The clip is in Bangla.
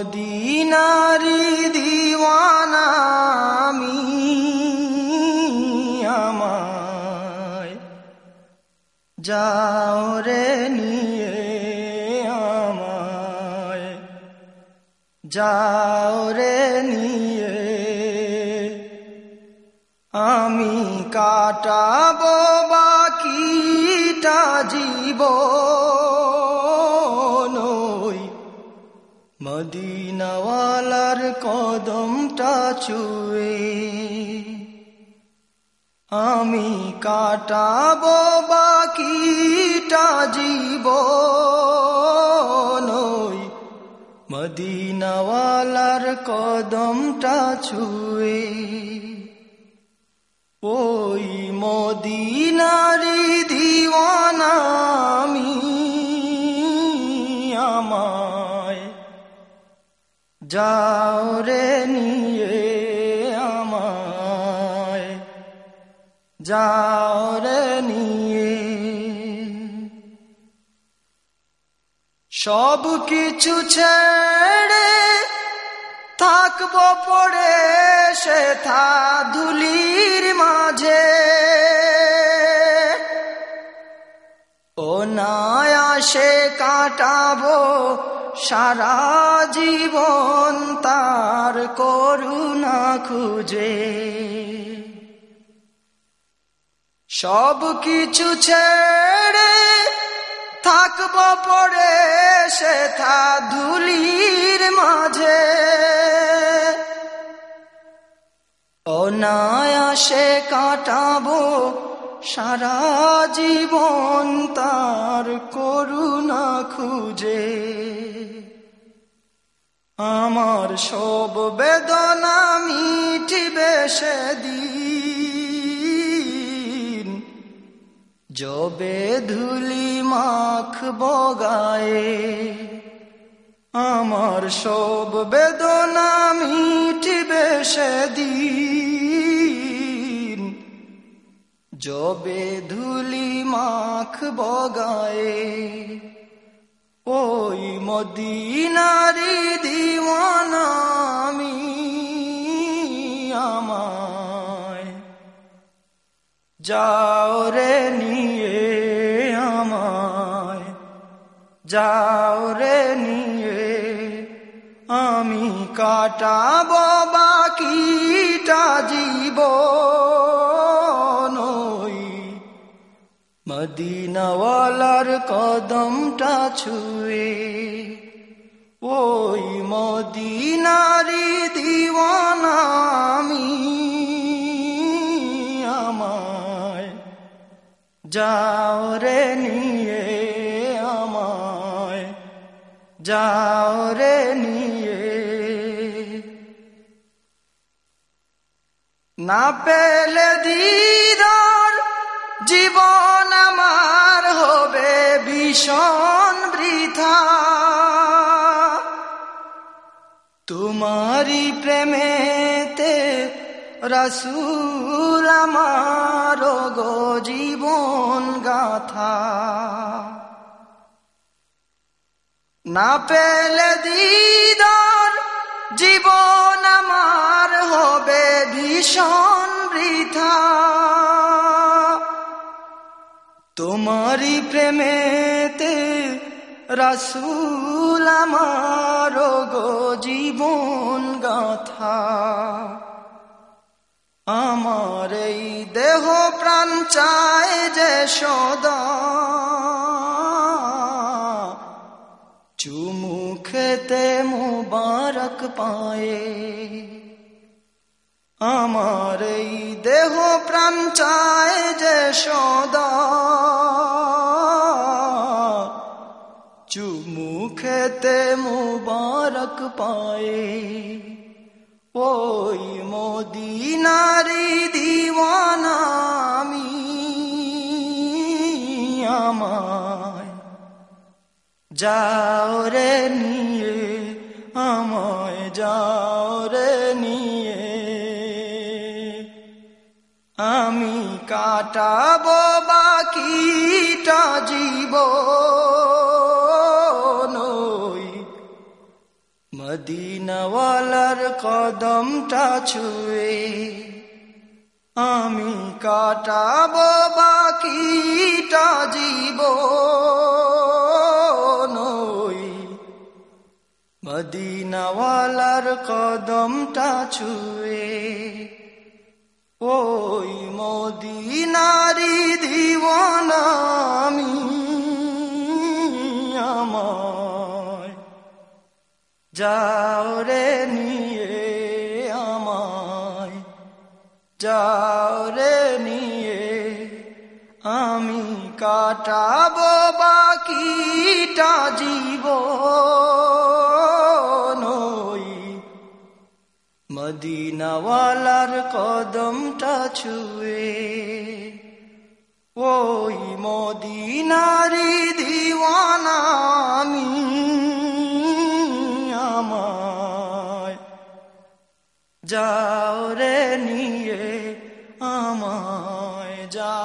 মদিনারি দিওয়ানামি আমায় যাও রে নিয়ে আমায়। যাও রে নিয়ে আমি কাটাবো বাকিটা জীবন। মদিনাওয়ালার কদমটা চুয়ে আমি কাটাবো বাকিটা জীব ওই মদিনাওয়ালার কদমটা ছুয়ে। ওই মদিনারি দিওয়ানামি আমায় যাও রে নিয়ে আমায়। যাও রে নিয়ে। সব কিছু ছেড়ে থাকব পড়ে সে থা ধুলির মাঝে। ও নায়াসে কাটাবো সারা জীবন তার করুণা খুঁজে। সব কিছু ছেড়ে থাকব পড়ে সে থা ধুলির মাঝে। অনায়াসে কাটাবো সারা জীবন তার করুণা খুঁজে। আমার সব বেদনা মিটিবে সেদিন। জবে ধুলি মাখ বগায়ে। আমার সব বেদনা মিটিবে সেদিন। জবে ধুলি মাখ বগায়ে, ওই মদিনারি দিওয়ানামি আমায়। যাও রে নিয়ে আমায়, যাও রে নিয়ে আমি কাটাব বাকিটা জীবন মদিনাওয়ালার কদমটা ছুঁয়ে, ওই মদিনারি দিওয়ানামি আমায়। যাও রে নিয়ে আমায়, যাও রে নিয়ে। না পেলে দিদার জীবন আমার হবে ভীষণ বৃথা। তোমারি প্রেমেতে রসুল আমার গো জীবন গাথা। না পেলে দিদার জীবন আমার হবে ভীষণ তোমারি প্রেমেতে রসুল আমার গো জীবন গাথা। আমার এই দেহ প্রাণ চায় যে সদা। চুমু খেতে মুবারক পায়ে। আমার এই দেহ প্রাণ চায় যে সদা। চুমু খেতে মুবারক পায়ে। ওই মদিনারি দিওয়ানামি আমায় যাও রে নিয়ে, আমায় যাও রে কাটাবো বাকিটা ওই। মদিনাওয়ালার কদমটা ছুঁয়ে আমি কাটাবো বাকিটা জীবন মদিনাওয়ালার কদমটা ছুঁয়ে ওই মদিনারি দিওয়ানা আমি আমায়। যাও রে নিয়ে আমায়। যাও রে নিয়ে আমি কাটাবো বাকিটা জীবন। মদিনাওয়ালার কদমটা ছুঁয়ে ওই মদিনারি দিওয়ানা আমি আমায়। যাও রে নিয়ে আমায় যা